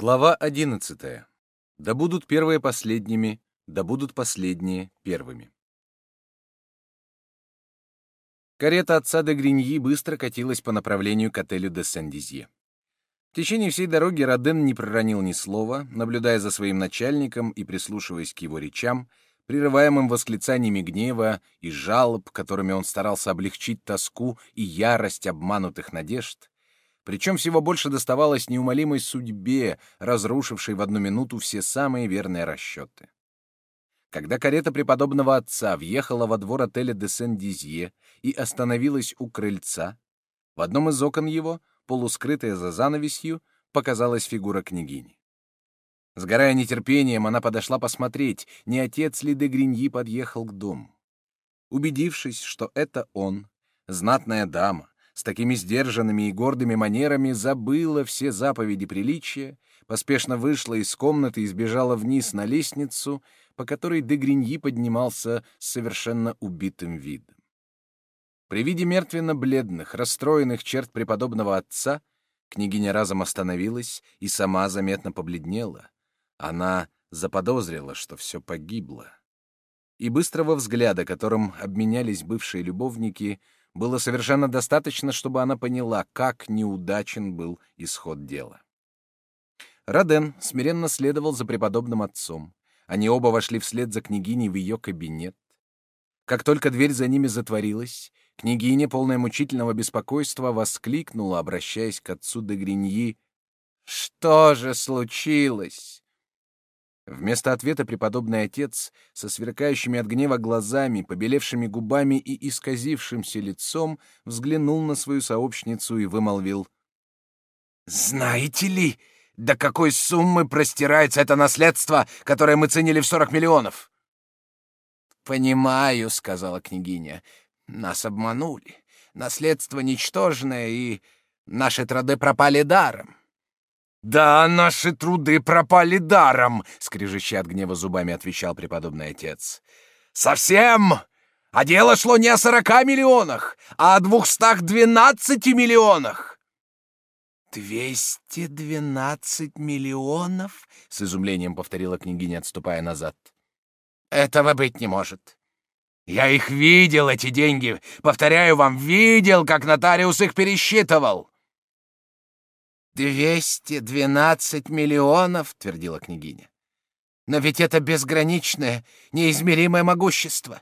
Глава одиннадцатая. Да будут первые последними, да будут последние первыми. Карета отца де Гриньи быстро катилась по направлению к отелю де Сен-Дизье. В течение всей дороги Роден не проронил ни слова, наблюдая за своим начальником и прислушиваясь к его речам, прерываемым восклицаниями гнева и жалоб, которыми он старался облегчить тоску и ярость обманутых надежд, причем всего больше доставалось неумолимой судьбе, разрушившей в одну минуту все самые верные расчеты. Когда карета преподобного отца въехала во двор отеля де Сен-Дизье и остановилась у крыльца, в одном из окон его, полускрытая за занавесью, показалась фигура княгини. Сгорая нетерпением, она подошла посмотреть, не отец ли де Гриньи подъехал к дому. Убедившись, что это он, знатная дама, с такими сдержанными и гордыми манерами забыла все заповеди приличия, поспешно вышла из комнаты и сбежала вниз на лестницу, по которой де Гриньи поднимался с совершенно убитым видом. При виде мертвенно-бледных, расстроенных черт преподобного отца княгиня разом остановилась и сама заметно побледнела. Она заподозрила, что все погибло. И быстрого взгляда, которым обменялись бывшие любовники, было совершенно достаточно, чтобы она поняла, как неудачен был исход дела. Роден смиренно следовал за преподобным отцом. Они оба вошли вслед за княгиней в ее кабинет. Как только дверь за ними затворилась, княгиня, полная мучительного беспокойства, воскликнула, обращаясь к отцу де Гриньи, «Что же случилось?» Вместо ответа преподобный отец со сверкающими от гнева глазами, побелевшими губами и исказившимся лицом взглянул на свою сообщницу и вымолвил. «Знаете ли, до какой суммы простирается это наследство, которое мы ценили в сорок миллионов?» «Понимаю», — сказала княгиня. «Нас обманули. Наследство ничтожное, и наши троды пропали даром. «Да, наши труды пропали даром!» — скрежеща от гнева зубами отвечал преподобный отец. «Совсем! А дело шло не о сорока миллионах, а о двухстах двенадцати миллионах!» «Двести двенадцать миллионов?» — с изумлением повторила княгиня, отступая назад. «Этого быть не может. Я их видел, эти деньги. Повторяю вам, видел, как нотариус их пересчитывал. «Двести двенадцать миллионов», — твердила княгиня. «Но ведь это безграничное, неизмеримое могущество.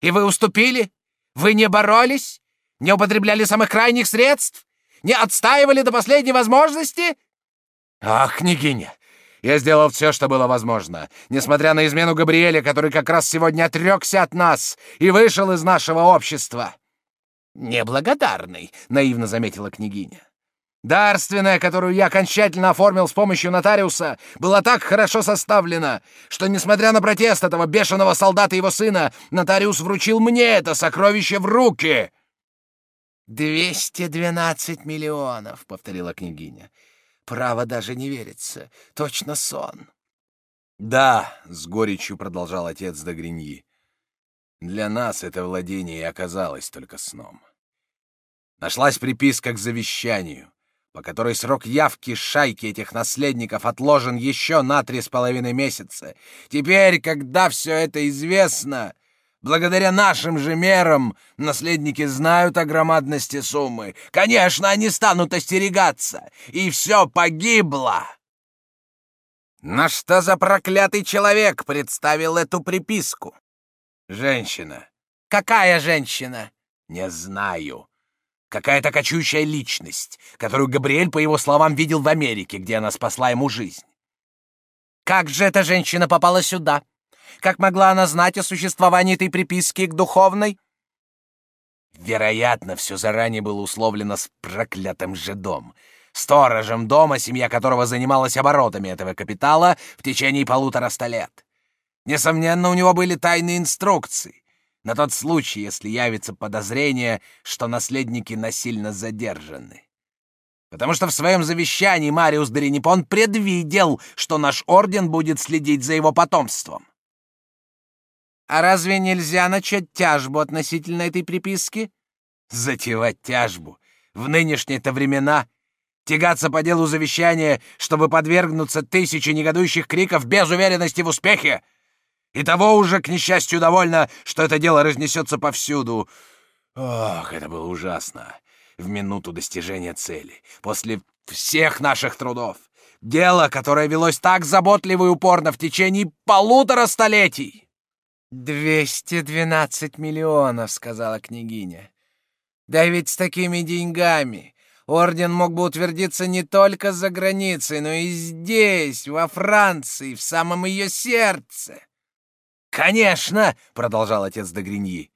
И вы уступили? Вы не боролись? Не употребляли самых крайних средств? Не отстаивали до последней возможности?» «Ах, княгиня, я сделал все, что было возможно, несмотря на измену Габриэля, который как раз сегодня отрекся от нас и вышел из нашего общества». «Неблагодарный», — наивно заметила княгиня. Дарственная, которую я окончательно оформил с помощью нотариуса, была так хорошо составлена, что, несмотря на протест этого бешеного солдата и его сына, нотариус вручил мне это сокровище в руки. «Двести двенадцать миллионов», — повторила княгиня. «Право даже не верится. Точно сон». «Да», — с горечью продолжал отец Дагриньи, — «для нас это владение и оказалось только сном. Нашлась приписка к завещанию» по которой срок явки шайки этих наследников отложен еще на три с половиной месяца. Теперь, когда все это известно, благодаря нашим же мерам, наследники знают о громадности суммы. Конечно, они станут остерегаться, и все погибло. На что за проклятый человек представил эту приписку? Женщина. Какая женщина? Не знаю. Какая-то кочующая личность, которую Габриэль, по его словам, видел в Америке, где она спасла ему жизнь. Как же эта женщина попала сюда? Как могла она знать о существовании этой приписки к духовной? Вероятно, все заранее было условлено с проклятым жидом, сторожем дома, семья которого занималась оборотами этого капитала в течение полутора ста лет. Несомненно, у него были тайные инструкции на тот случай, если явится подозрение, что наследники насильно задержаны. Потому что в своем завещании Мариус Доринипон предвидел, что наш орден будет следить за его потомством. А разве нельзя начать тяжбу относительно этой приписки? Затевать тяжбу в нынешние-то времена Тягаться по делу завещания, чтобы подвергнуться тысяче негодующих криков без уверенности в успехе? И того уже, к несчастью, довольно, что это дело разнесется повсюду. Ох, это было ужасно. В минуту достижения цели, после всех наших трудов. Дело, которое велось так заботливо и упорно в течение полутора столетий. «Двести двенадцать миллионов», — сказала княгиня. «Да ведь с такими деньгами орден мог бы утвердиться не только за границей, но и здесь, во Франции, в самом ее сердце». «Конечно!» — продолжал отец де Гриньи.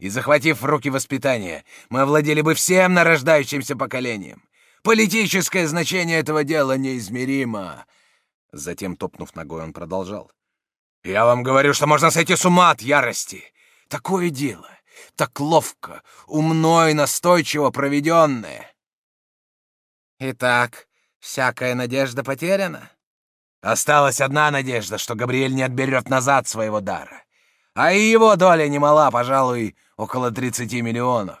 «И захватив в руки воспитание, мы овладели бы всем нарождающимся поколением. Политическое значение этого дела неизмеримо!» Затем, топнув ногой, он продолжал. «Я вам говорю, что можно сойти с ума от ярости. Такое дело, так ловко, умно и настойчиво проведенное». «Итак, всякая надежда потеряна?» Осталась одна надежда, что Габриэль не отберет назад своего дара. А и его доля немала, пожалуй, около тридцати миллионов.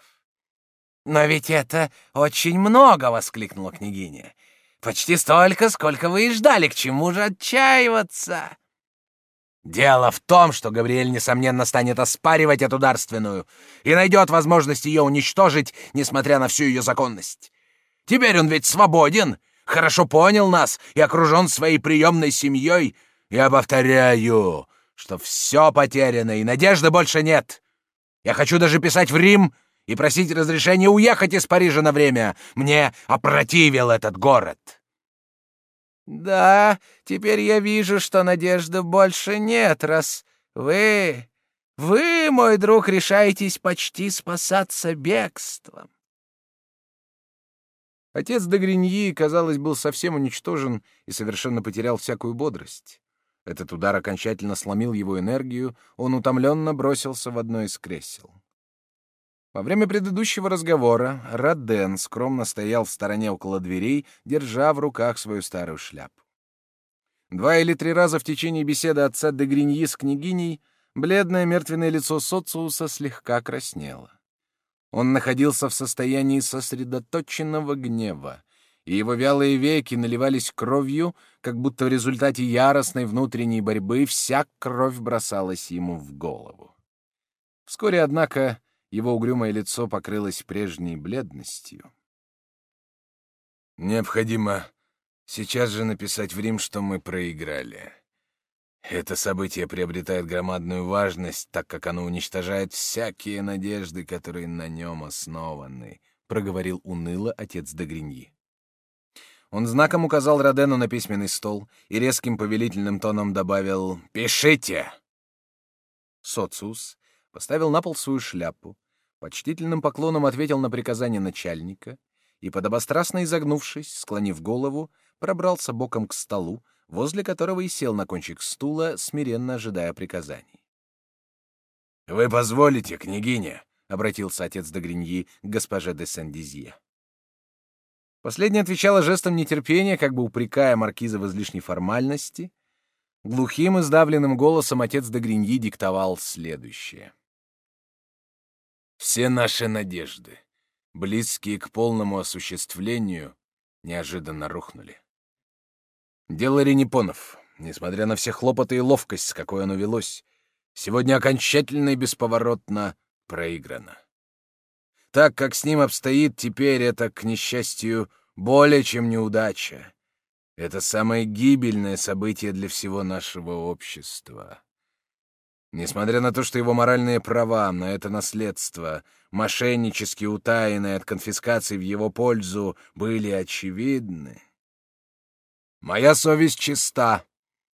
«Но ведь это очень много!» — воскликнула княгиня. «Почти столько, сколько вы и ждали. К чему же отчаиваться?» «Дело в том, что Габриэль, несомненно, станет оспаривать эту дарственную и найдет возможность ее уничтожить, несмотря на всю ее законность. Теперь он ведь свободен, хорошо понял нас и окружен своей приемной семьей. Я повторяю, что все потеряно и надежды больше нет. Я хочу даже писать в Рим и просить разрешения уехать из Парижа на время. Мне опротивил этот город». «Да, теперь я вижу, что надежды больше нет, раз вы, вы, мой друг, решаетесь почти спасаться бегством. Отец де Гриньи, казалось, был совсем уничтожен и совершенно потерял всякую бодрость. Этот удар окончательно сломил его энергию, он утомленно бросился в одно из кресел. Во время предыдущего разговора Раден скромно стоял в стороне около дверей, держа в руках свою старую шляпу. Два или три раза в течение беседы отца де Гриньи с княгиней бледное мертвенное лицо Социуса слегка краснело. Он находился в состоянии сосредоточенного гнева, и его вялые веки наливались кровью, как будто в результате яростной внутренней борьбы вся кровь бросалась ему в голову. Вскоре, однако, его угрюмое лицо покрылось прежней бледностью. «Необходимо сейчас же написать в Рим, что мы проиграли», это событие приобретает громадную важность, так как оно уничтожает всякие надежды, которые на нем основаны, — проговорил уныло отец Дегриньи. Он знаком указал Родену на письменный стол и резким повелительным тоном добавил «Пишите!». Социус поставил на пол свою шляпу, почтительным поклоном ответил на приказание начальника и, подобострастно изогнувшись, склонив голову, пробрался боком к столу, возле которого и сел на кончик стула, смиренно ожидая приказаний. «Вы позволите, княгиня?» — обратился отец де Гриньи к госпоже де Сен-Дизье. Последняя отвечала жестом нетерпения, как бы упрекая маркиза в излишней формальности. Глухим и сдавленным голосом отец де Гриньи диктовал следующее. «Все наши надежды, близкие к полному осуществлению, неожиданно рухнули. Дело Ренепонов, несмотря на все хлопоты и ловкость, с какой оно велось, сегодня окончательно и бесповоротно проиграно. Так как с ним обстоит теперь, это, к несчастью, более чем неудача. Это самое гибельное событие для всего нашего общества. Несмотря на то, что его моральные права на это наследство, мошеннически утаянные от конфискации в его пользу, были очевидны, Моя совесть чиста,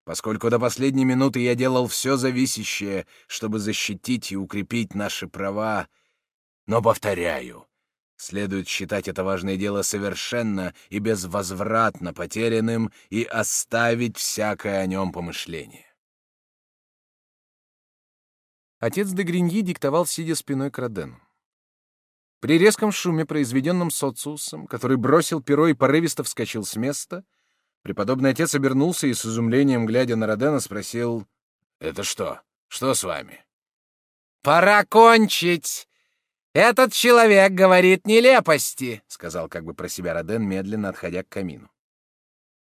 поскольку до последней минуты я делал все зависящее, чтобы защитить и укрепить наши права. Но, повторяю, следует считать это важное дело совершенно и безвозвратно потерянным и оставить всякое о нем помышление. Отец де Гриньи диктовал, сидя спиной к Родену. При резком шуме, произведенном социусом, который бросил перо и порывисто вскочил с места — Преподобный отец обернулся и с изумлением, глядя на Родена, спросил, «Это что? Что с вами?» «Пора кончить! «Этот человек говорит нелепости», — сказал как бы про себя Роден, медленно отходя к камину.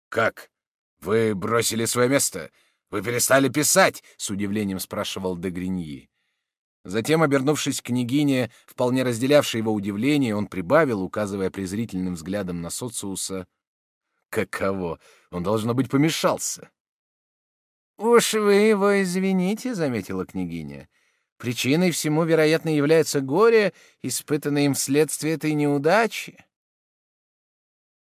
«Как? Вы бросили свое место? Вы перестали писать?» — с удивлением спрашивал де Гриньи. Затем, обернувшись к княгине, вполне разделявшей его удивление, он прибавил, указывая презрительным взглядом на социуса. «Каково? Он, должно быть, помешался». «Уж вы его извините», — заметила княгиня. «Причиной всему, вероятно, является горе, испытанное им вследствие этой неудачи».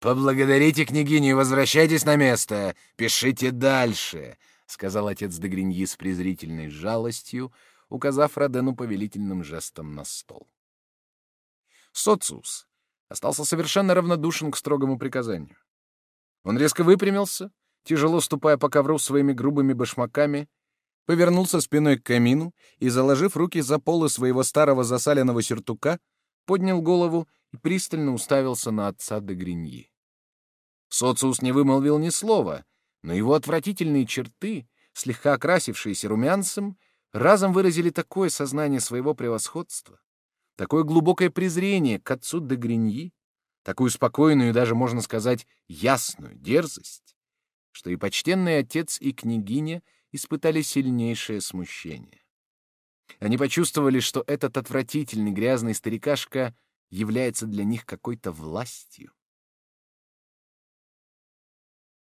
«Поблагодарите княгиню и возвращайтесь на место. Пишите дальше», — сказал отец де Гриньи с презрительной жалостью, указав Родену повелительным жестом на стол. Социус остался совершенно равнодушен к строгому приказанию. Он резко выпрямился, тяжело ступая по ковру своими грубыми башмаками, повернулся спиной к камину и, заложив руки за полы своего старого засаленного сюртука, поднял голову и пристально уставился на отца де Гриньи. Социус не вымолвил ни слова, но его отвратительные черты, слегка окрасившиеся румянцем, разом выразили такое сознание своего превосходства, такое глубокое презрение к отцу де Гриньи, такую спокойную и даже, можно сказать, ясную дерзость, что и почтенный отец, и княгиня испытали сильнейшее смущение. Они почувствовали, что этот отвратительный грязный старикашка является для них какой-то властью.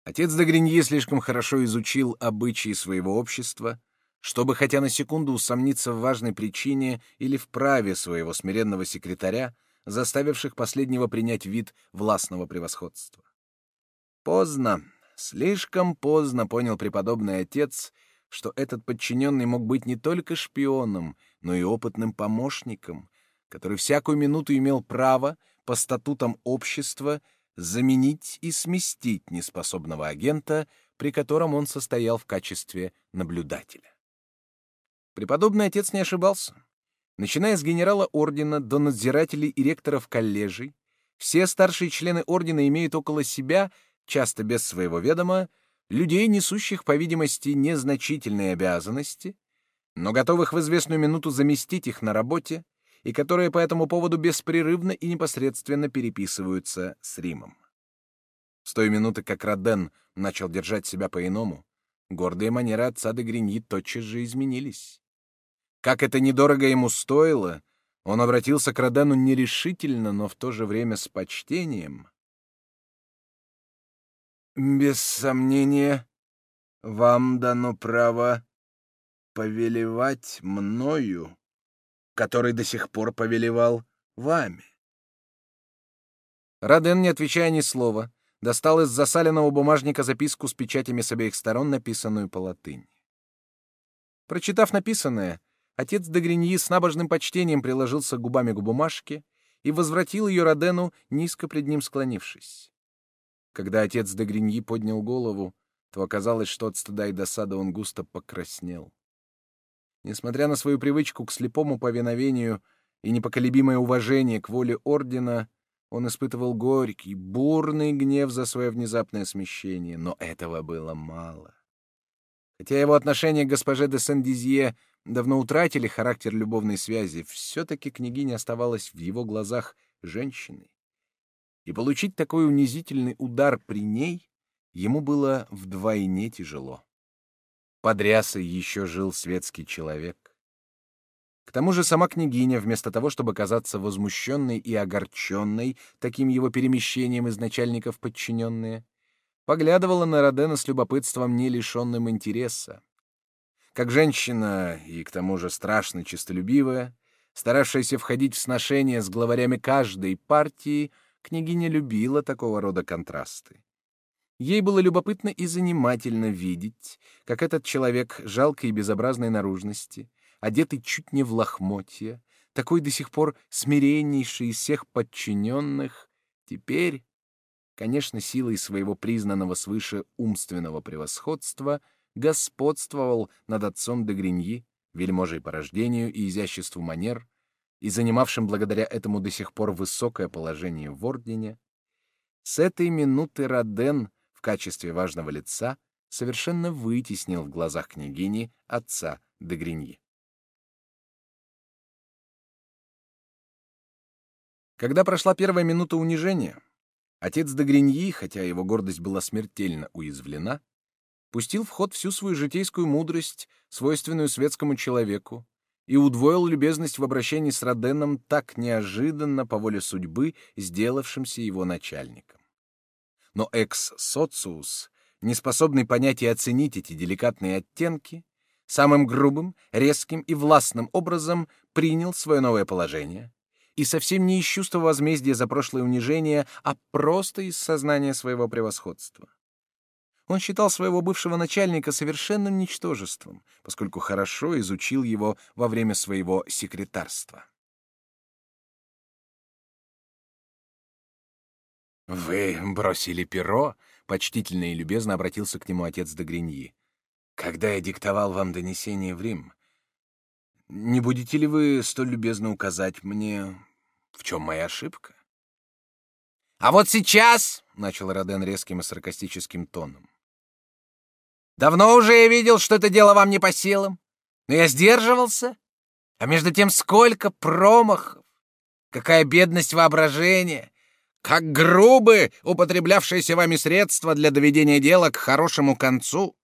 Отец де Гриньи слишком хорошо изучил обычаи своего общества, чтобы хотя на секунду усомниться в важной причине или в праве своего смиренного секретаря, заставивших последнего принять вид властного превосходства. Поздно, слишком поздно понял преподобный отец, что этот подчиненный мог быть не только шпионом, но и опытным помощником, который всякую минуту имел право по статутам общества заменить и сместить неспособного агента, при котором он состоял в качестве наблюдателя. Преподобный отец не ошибался. Начиная с генерала ордена до надзирателей и ректоров коллежей, все старшие члены ордена имеют около себя, часто без своего ведома, людей, несущих, по видимости, незначительные обязанности, но готовых в известную минуту заместить их на работе, и которые по этому поводу беспрерывно и непосредственно переписываются с Римом. С той минуты, как Роден начал держать себя по-иному, гордые манеры отца де Гриньи тотчас же изменились. Как это недорого ему стоило, он обратился к Родену нерешительно, но в то же время с почтением. «Без сомнения, вам дано право повелевать мною, который до сих пор повелевал вами. Раден, не отвечая ни слова, достал из засаленного бумажника записку с печатями с обеих сторон, написанную по латыни. Прочитав написанное, отец Дегриньи с набожным почтением приложился губами к бумажке и возвратил ее Родену, низко пред ним склонившись. Когда отец Дегриньи поднял голову, то оказалось, что от стыда и досады он густо покраснел. Несмотря на свою привычку к слепому повиновению и непоколебимое уважение к воле ордена, он испытывал горький, бурный гнев за свое внезапное смещение, но этого было мало. Хотя его отношения к госпоже де Сен-Дизье давно утратили характер любовной связи, все-таки княгиня оставалась в его глазах женщиной. И получить такой унизительный удар при ней ему было вдвойне тяжело. Под рясой еще жил светский человек. К тому же сама княгиня, вместо того, чтобы казаться возмущенной и огорченной таким его перемещением из начальников подчиненные, поглядывала на Родена с любопытством, не лишенным интереса. Как женщина, и к тому же страшно честолюбивая, старавшаяся входить в сношения с главарями каждой партии, княгиня любила такого рода контрасты. Ей было любопытно и занимательно видеть, как этот человек жалкой и безобразной наружности, одетый чуть не в лохмотья, такой до сих пор смиреннейший из всех подчиненных, теперь, конечно, силой своего признанного свыше умственного превосходства, господствовал над отцом де Гриньи, вельможей по рождению и изяществу манер, и занимавшим благодаря этому до сих пор высокое положение в ордене, с этой минуты Роден — качестве важного лица совершенно вытеснил в глазах княгини отца де Гриньи. Когда прошла первая минута унижения, отец Дагриньи, хотя его гордость была смертельно уязвлена, пустил в ход всю свою житейскую мудрость, свойственную светскому человеку, и удвоил любезность в обращении с Роденом так неожиданно по воле судьбы, сделавшимся его начальником. Но экс-социус, неспособный понять и оценить эти деликатные оттенки, самым грубым, резким и властным образом принял свое новое положение, и совсем не из чувства возмездия за прошлое унижение, а просто из сознания своего превосходства. Он считал своего бывшего начальника совершенным ничтожеством, поскольку хорошо изучил его во время своего секретарства. «Вы бросили перо?» — почтительно и любезно обратился к нему отец Дагриньи. «Когда я диктовал вам донесение в Рим, не будете ли вы столь любезно указать мне, в чем моя ошибка?» «А вот сейчас», — начал Роден резким и саркастическим тоном, Давно уже я видел, что это дело вам не по силам, но я сдерживался. А между тем сколько промахов, какая бедность воображения, как грубы употреблявшиеся вами средства для доведения дела к хорошему концу.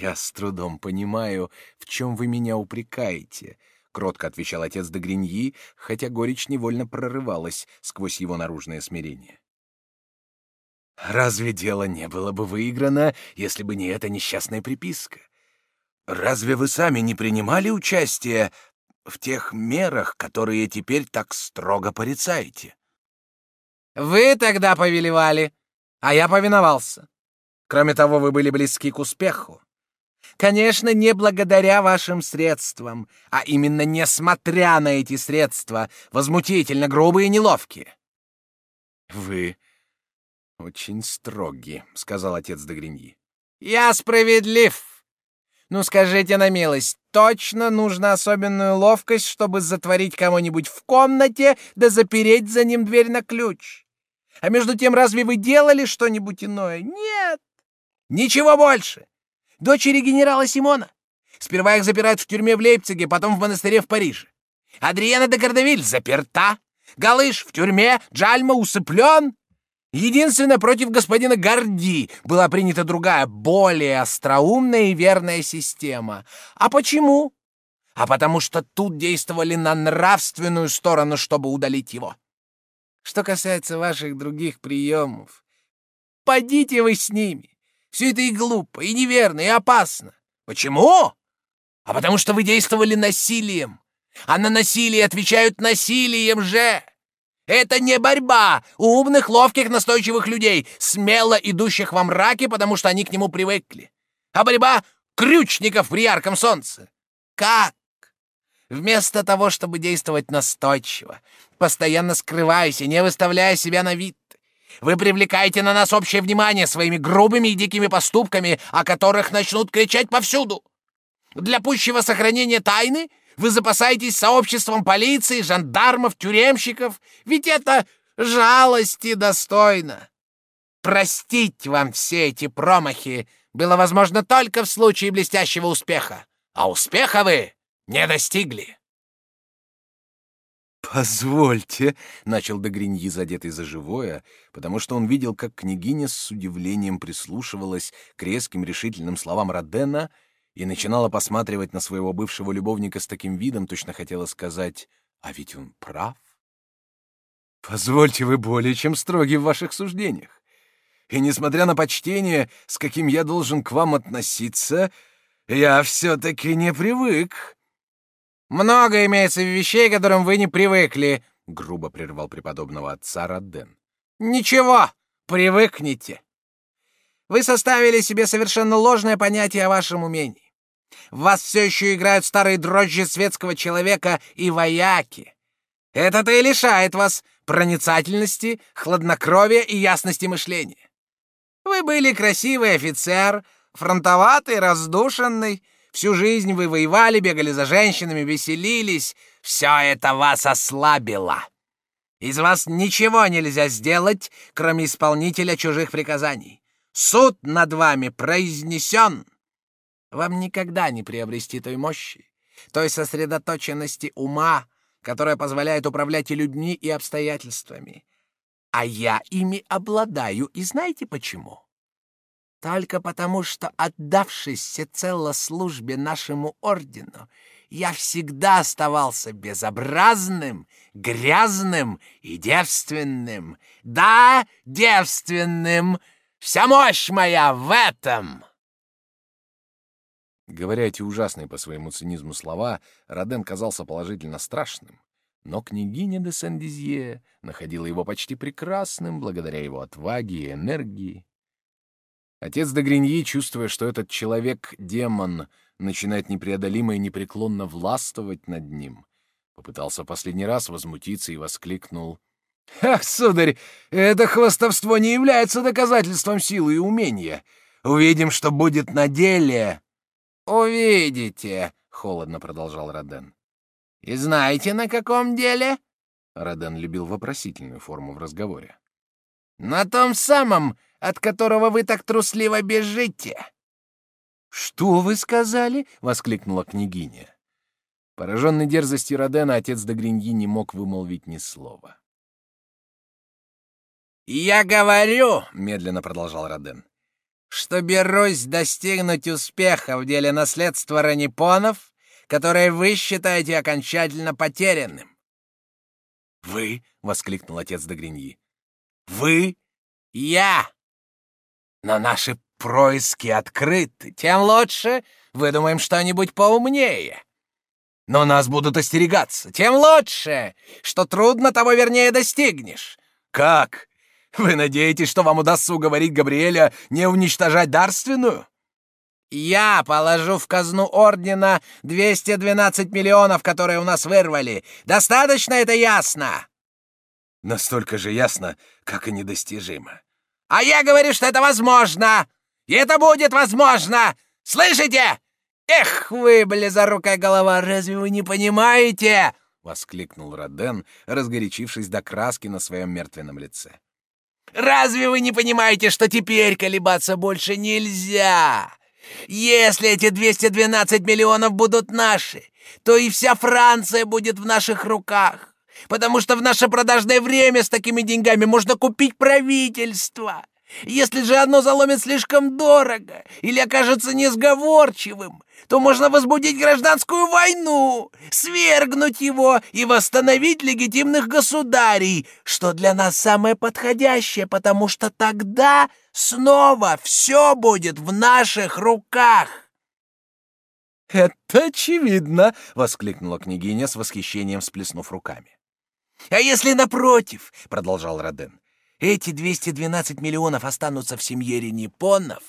Я с трудом понимаю, в чем вы меня упрекаете, кротко отвечал отец де Гриньи, хотя горечь невольно прорывалась сквозь его наружное смирение. Разве дело не было бы выиграно, если бы не эта несчастная приписка? Разве вы сами не принимали участие в тех мерах, которые теперь так строго порицаете? Вы тогда повелевали, а я повиновался. Кроме того, вы были близки к успеху. Конечно, не благодаря вашим средствам, а именно несмотря на эти средства, возмутительно грубые и неловкие. Вы очень строгий, сказал отец Дагриньи. Я справедлив. Ну скажите на милость, точно нужна особенную ловкость, чтобы затворить кого-нибудь в комнате да запереть за ним дверь на ключ. А между тем, разве вы делали что-нибудь иное? Нет. Ничего больше. Дочери генерала Симона. Сперва их запирают в тюрьме в Лейпциге, потом в монастыре в Париже. Адриана де Кардавиль заперта. Галыш в тюрьме, Джальма усыплен. Единственно, против господина Горди была принята другая, более остроумная и верная система. А почему? А потому что тут действовали на нравственную сторону, чтобы удалить его. Что касается ваших других приемов, подите вы с ними. Все это и глупо, и неверно, и опасно. Почему? А потому что вы действовали насилием. А на насилие отвечают насилием же. Это не борьба умных, ловких, настойчивых людей, смело идущих во мраке, потому что они к нему привыкли. А борьба крючников при ярком солнце. Как? Вместо того, чтобы действовать настойчиво, постоянно скрываясь и не выставляя себя на вид, вы привлекаете на нас общее внимание своими грубыми и дикими поступками, о которых начнут кричать повсюду. Для пущего сохранения тайны вы запасаетесь сообществом полиции, жандармов, тюремщиков, ведь это жалости достойно. Простить вам все эти промахи было возможно только в случае блестящего успеха, а успеха вы не достигли. «Позвольте», — начал Дегриньи, задетый за живое, потому что он видел, как княгиня с удивлением прислушивалась к резким решительным словам Родена и начинала посматривать на своего бывшего любовника с таким видом, точно хотела сказать, а ведь он прав. Позвольте, вы более чем строги в ваших суждениях. И несмотря на почтение, с каким я должен к вам относиться, я все-таки не привык. Много имеется вещей, к которым вы не привыкли, — грубо прервал преподобного отца Родден. Ничего, привыкните. Вы составили себе совершенно ложное понятие о вашем умении. В вас все еще играют старые дрожжи светского человека и вояки. Это-то и лишает вас проницательности, хладнокровия и ясности мышления. Вы были красивый офицер, фронтоватый, раздушенный, всю жизнь вы воевали, бегали за женщинами, веселились. Все это вас ослабило. Из вас ничего нельзя сделать, кроме исполнителя чужих приказаний. Суд над вами произнесен. Вам никогда не приобрести той мощи, той сосредоточенности ума, которая позволяет управлять и людьми, и обстоятельствами. А я ими обладаю, и знаете почему? Только потому, что, отдавшись всецело службе нашему ордену, я всегда оставался безобразным, грязным и девственным. Да, девственным! Вся мощь моя в этом!» Говоря эти ужасные по своему цинизму слова, Роден казался положительно страшным, но княгиня де Сен-Дизье находила его почти прекрасным благодаря его отваге и энергии. Отец де Гриньи, чувствуя, что этот человек-демон начинает непреодолимо и непреклонно властвовать над ним, попытался последний раз возмутиться и воскликнул. «Ах, сударь, это хвостовство не является доказательством силы и умения. Увидим, что будет на деле». «Увидите», — холодно продолжал Роден. «И знаете, на каком деле?» Роден любил вопросительную форму в разговоре. «На том самом, от которого вы так трусливо бежите». «Что вы сказали?» — воскликнула княгиня. Пораженный дерзостью Родена, отец де Гриньи не мог вымолвить ни слова. «Я говорю», — медленно продолжал Роден, что берусь достигнуть успеха в деле наследства ранипонов, которое вы считаете окончательно потерянным. «Вы?» — воскликнул отец де Гриньи. «Вы?» «Я!» «Но наши происки открыты, тем лучше выдумаем что-нибудь поумнее. Но нас будут остерегаться, тем лучше, что трудно того вернее достигнешь. Как? Вы надеетесь, что вам удастся уговорить Габриэля не уничтожать дарственную? Я положу в казну ордена 212 миллионов, которые у нас вырвали. Достаточно это ясно? Настолько же ясно, как и недостижимо. А я говорю, что это возможно. И это будет возможно. Слышите? Эх вы, близорукая голова, разве вы не понимаете? — воскликнул Роден, разгорячившись до краски на своем мертвенном лице. Разве вы не понимаете, что теперь колебаться больше нельзя? Если эти 212 миллионов будут наши, то и вся Франция будет в наших руках, потому что в наше продажное время с такими деньгами можно купить правительство. Если же оно заломит слишком дорого или окажется несговорчивым, то можно возбудить гражданскую войну, свергнуть его и восстановить легитимных государей, что для нас самое подходящее, потому что тогда снова все будет в наших руках. «Это очевидно!» — воскликнула княгиня с восхищением, сплеснув руками. «А если напротив?» — продолжал Роден эти 212 миллионов останутся в семье Ренипонов,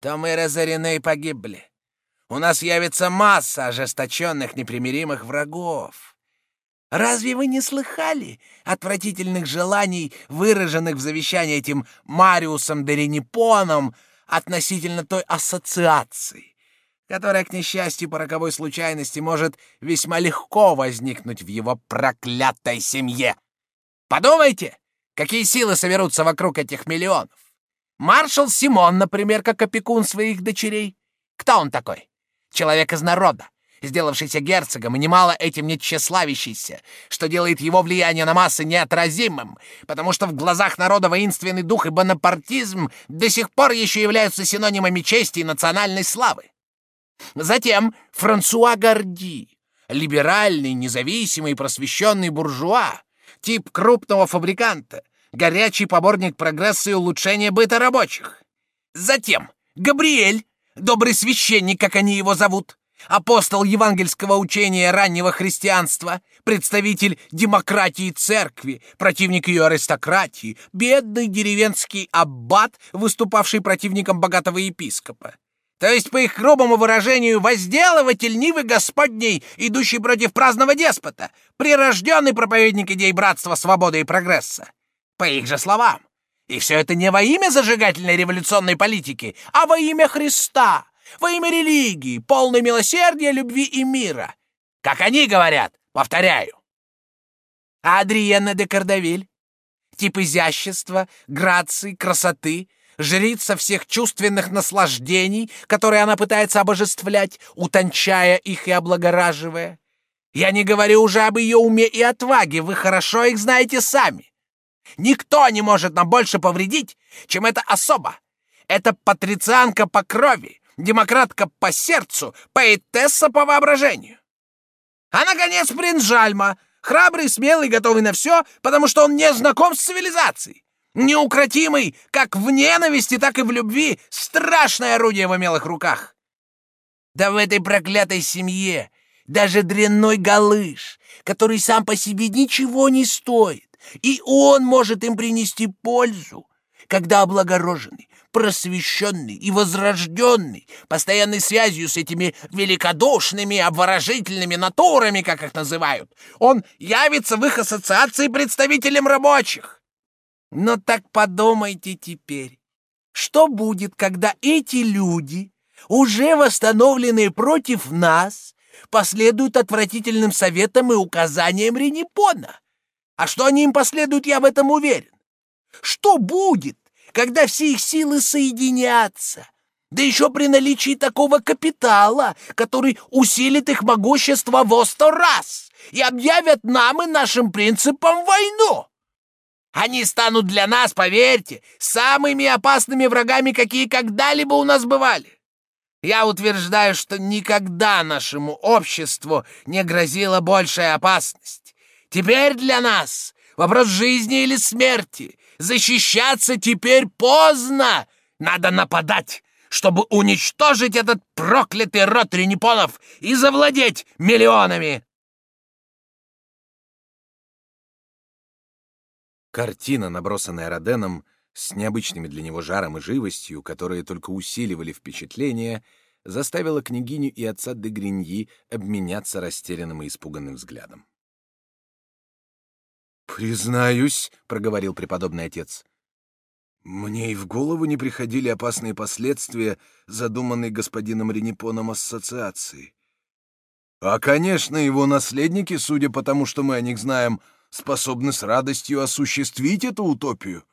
то мы разорены и погибли. У нас явится масса ожесточенных непримиримых врагов. Разве вы не слыхали отвратительных желаний, выраженных в завещании этим Мариусом де Ренипоном относительно той ассоциации, которая, к несчастью, по роковой случайности может весьма легко возникнуть в его проклятой семье? Подумайте, Какие силы соберутся вокруг этих миллионов? Маршал Симон, например, как опекун своих дочерей. Кто он такой? Человек из народа, сделавшийся герцогом и немало этим не тщеславящийся, что делает его влияние на массы неотразимым, потому что в глазах народа воинственный дух и бонапартизм до сих пор еще являются синонимами чести и национальной славы. Затем Франсуа Горди, либеральный, независимый просвещенный буржуа, тип крупного фабриканта, горячий поборник прогресса и улучшения быта рабочих. Затем Габриэль, добрый священник, как они его зовут, апостол евангельского учения раннего христианства, представитель демократии церкви, противник ее аристократии, бедный деревенский аббат, выступавший противником богатого епископа. То есть, по их грубому выражению, возделыватель Нивы Господней, идущий против праздного деспота, прирожденный проповедник идей братства, свободы и прогресса. По их же словам. И все это не во имя зажигательной революционной политики, а во имя Христа, во имя религии, полной милосердия, любви и мира. Как они говорят, повторяю. Адриена де Кардавиль? Тип изящества, грации, красоты, жрица всех чувственных наслаждений, которые она пытается обожествлять, утончая их и облагораживая. Я не говорю уже об ее уме и отваге, вы хорошо их знаете сами. Никто не может нам больше повредить, чем эта особа. Это патрицианка по крови, демократка по сердцу, поэтесса по воображению. А, наконец, принц Жальма, храбрый, смелый, готовый на все, потому что он не знаком с цивилизацией. Неукротимый как в ненависти, так и в любви, страшное орудие в умелых руках. Да в этой проклятой семье даже дрянной галыш, который сам по себе ничего не стоит, и он может им принести пользу, когда облагороженный, просвещенный и возрожденный, постоянной связью с этими великодушными, обворожительными натурами, как их называют, он явится в их ассоциации представителем рабочих. Но так подумайте теперь, что будет, когда эти люди, уже восстановленные против нас, последуют отвратительным советам и указаниям Ренепона. А что они им последуют, я в этом уверен. Что будет, когда все их силы соединятся? Да еще при наличии такого капитала, который усилит их могущество во сто раз и объявят нам и нашим принципам войну. Они станут для нас, поверьте, самыми опасными врагами, какие когда-либо у нас бывали. Я утверждаю, что никогда нашему обществу не грозила большая опасность. Теперь для нас вопрос жизни или смерти. Защищаться теперь поздно. Надо нападать, чтобы уничтожить этот проклятый род ренепонов и завладеть миллионами. Картина, набросанная Роденом, с необычными для него жаром и живостью, которые только усиливали впечатление, заставила княгиню и отца де Гриньи обменяться растерянным и испуганным взглядом. «Признаюсь», — проговорил преподобный отец, — «мне и в голову не приходили опасные последствия, задуманной господином Ренепоном ассоциации. А, конечно, его наследники, судя по тому, что мы о них знаем, способны с радостью осуществить эту утопию».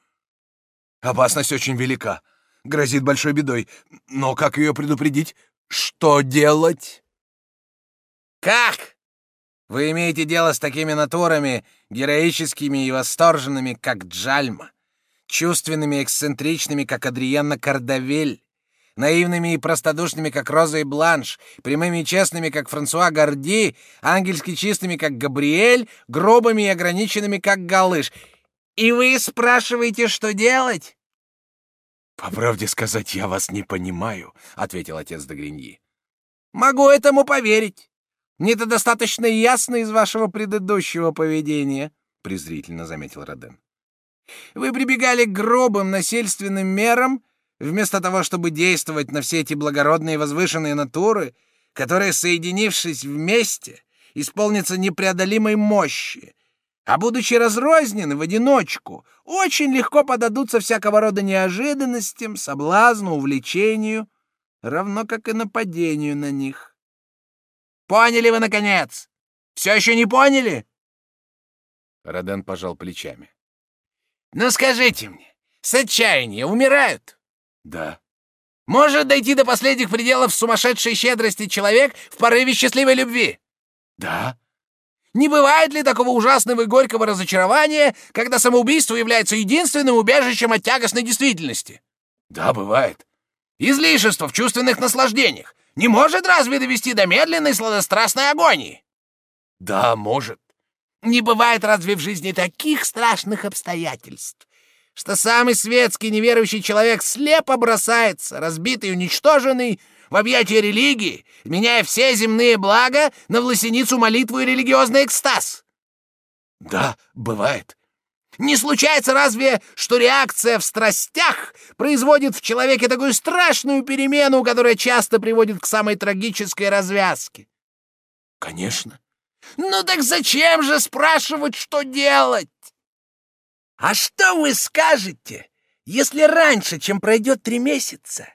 Опасность очень велика. Грозит большой бедой. Но как ее предупредить? Что делать? Как? Вы имеете дело с такими натурами, героическими и восторженными, как Джальма, чувственными эксцентричными, как Адриенна Кардавель, наивными и простодушными, как Роза и Бланш, прямыми и честными, как Франсуа Горди, ангельски чистыми, как Габриэль, грубыми и ограниченными, как Галыш — и вы спрашиваете, что делать? По правде сказать, я вас не понимаю, ответил отец Дагриньи. Могу этому поверить. Мне это достаточно ясно из вашего предыдущего поведения, презрительно заметил Роден. Вы прибегали к грубым насильственным мерам, вместо того, чтобы действовать на все эти благородные и возвышенные натуры, которые, соединившись вместе, исполнятся непреодолимой мощи, а будучи разрознены в одиночку, очень легко подадутся всякого рода неожиданностям, соблазну, увлечению, равно как и нападению на них. Поняли вы, наконец? Все еще не поняли? Роден пожал плечами. Ну скажите мне, с отчаяния умирают? Да. Может дойти до последних пределов сумасшедшей щедрости человек в порыве счастливой любви? Да. Не бывает ли такого ужасного и горького разочарования, когда самоубийство является единственным убежищем от тягостной действительности? Да, бывает. Излишество в чувственных наслаждениях не может разве довести до медленной сладострастной агонии? Да, может. Не бывает разве в жизни таких страшных обстоятельств, что самый светский неверующий человек слепо бросается, разбитый и уничтоженный, в объятия религии, меняя все земные блага на власеницу молитву и религиозный экстаз. Да, бывает. Не случается разве, что реакция в страстях производит в человеке такую страшную перемену, которая часто приводит к самой трагической развязке? Конечно. Ну так зачем же спрашивать, что делать? А что вы скажете, если раньше, чем пройдет три месяца,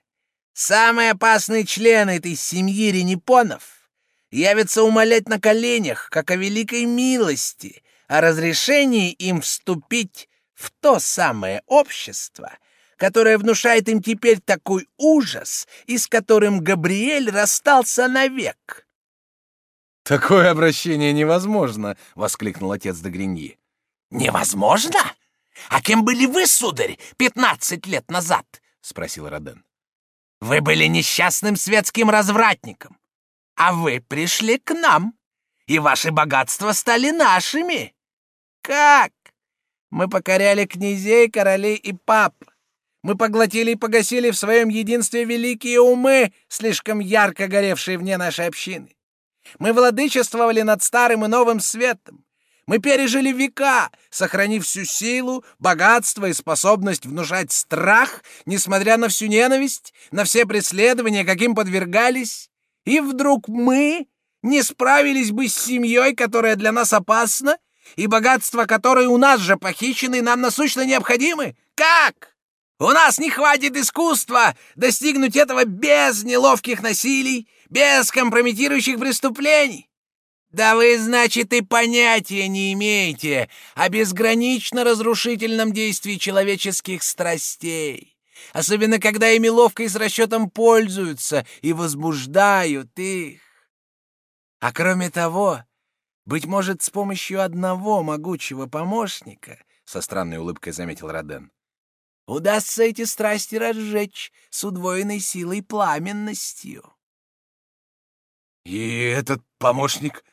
Самый опасный член этой семьи Ренепонов явится умолять на коленях, как о великой милости, о разрешении им вступить в то самое общество, которое внушает им теперь такой ужас и с которым Габриэль расстался навек. «Такое обращение невозможно!» — воскликнул отец де Гриньи. «Невозможно? А кем были вы, сударь, пятнадцать лет назад?» — спросил Роден. «Вы были несчастным светским развратником, а вы пришли к нам, и ваши богатства стали нашими. Как? Мы покоряли князей, королей и пап. Мы поглотили и погасили в своем единстве великие умы, слишком ярко горевшие вне нашей общины. Мы владычествовали над старым и новым светом. Мы пережили века, сохранив всю силу, богатство и способность внушать страх, несмотря на всю ненависть, на все преследования, каким подвергались. И вдруг мы не справились бы с семьей, которая для нас опасна, и богатства, которые у нас же похищены, нам насущно необходимы? Как? У нас не хватит искусства достигнуть этого без неловких насилий, без компрометирующих преступлений. Да вы, значит, и понятия не имеете о безгранично разрушительном действии человеческих страстей, особенно когда ими ловко и с расчетом пользуются и возбуждают их. А кроме того, быть может, с помощью одного могучего помощника, со странной улыбкой заметил Роден, удастся эти страсти разжечь с удвоенной силой пламенностью. «И этот помощник,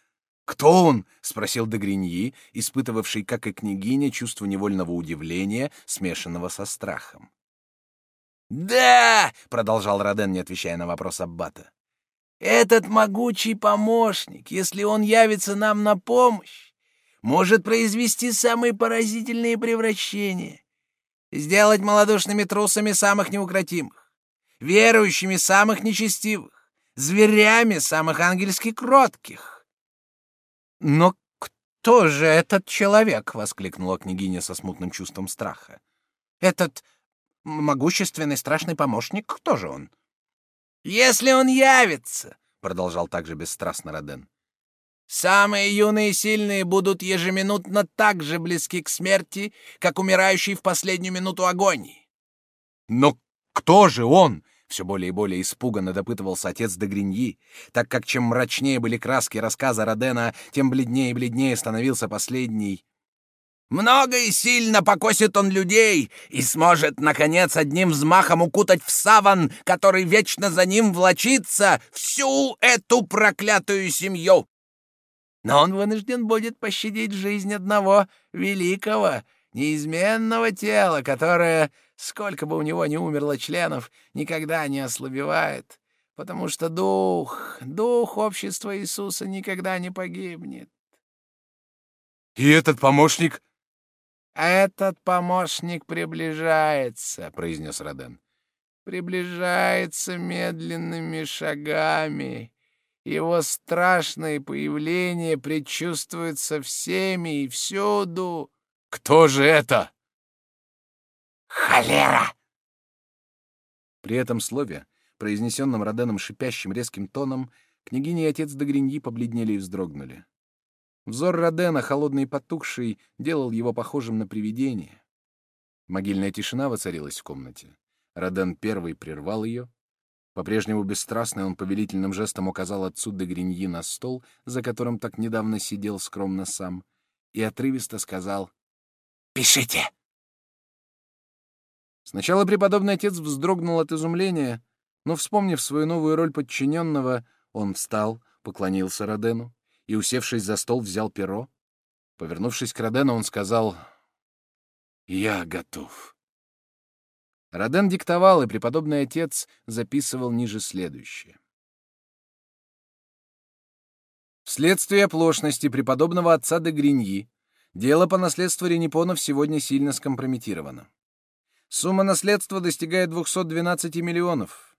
кто он?» — спросил Дегриньи, испытывавший, как и княгиня, чувство невольного удивления, смешанного со страхом. «Да!» — продолжал Роден, не отвечая на вопрос Аббата. «Этот могучий помощник, если он явится нам на помощь, может произвести самые поразительные превращения сделать малодушными трусами самых неукротимых, верующими самых нечестивых, зверями самых ангельски кротких. «Но кто же этот человек?» — воскликнула княгиня со смутным чувством страха. «Этот могущественный страшный помощник, кто же он?» «Если он явится», — продолжал также бесстрастно Роден, Самые юные и сильные будут ежеминутно так же близки к смерти, как умирающий в последнюю минуту агонии. Но кто же он? Все более и более испуганно допытывался отец де Гриньи, так как чем мрачнее были краски рассказа Родена, тем бледнее и бледнее становился последний. Много и сильно покосит он людей и сможет, наконец, одним взмахом укутать в саван, который вечно за ним влочится, всю эту проклятую семью но он вынужден будет пощадить жизнь одного великого, неизменного тела, которое, сколько бы у него ни умерло членов, никогда не ослабевает, потому что дух, дух общества Иисуса никогда не погибнет. И этот помощник? Этот помощник приближается, произнес Роден. Приближается медленными шагами его страшное появление предчувствуется всеми и всюду. Кто же это? Холера! При этом слове, произнесенном Роденом шипящим резким тоном, княгиня и отец Догриньи побледнели и вздрогнули. Взор Родена, холодный и потухший, делал его похожим на привидение. Могильная тишина воцарилась в комнате. Роден первый прервал ее, по-прежнему бесстрастный, он повелительным жестом указал отцу де Гриньи на стол, за которым так недавно сидел скромно сам, и отрывисто сказал «Пишите!». Сначала преподобный отец вздрогнул от изумления, но, вспомнив свою новую роль подчиненного, он встал, поклонился Родену и, усевшись за стол, взял перо. Повернувшись к Родену, он сказал «Я готов». Роден диктовал, и преподобный отец записывал ниже следующее. Вследствие оплошности преподобного отца де Гриньи дело по наследству Ренепонов сегодня сильно скомпрометировано. Сумма наследства достигает 212 миллионов.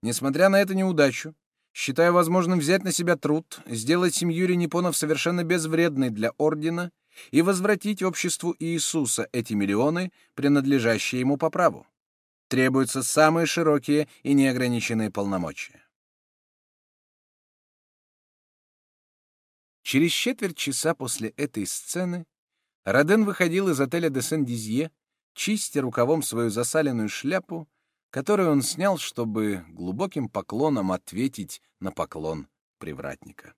Несмотря на эту неудачу, считаю возможным взять на себя труд, сделать семью Ренепонов совершенно безвредной для ордена и возвратить обществу Иисуса эти миллионы, принадлежащие ему по праву требуются самые широкие и неограниченные полномочия. Через четверть часа после этой сцены Роден выходил из отеля де Сен-Дизье, чистя рукавом свою засаленную шляпу, которую он снял, чтобы глубоким поклоном ответить на поклон привратника.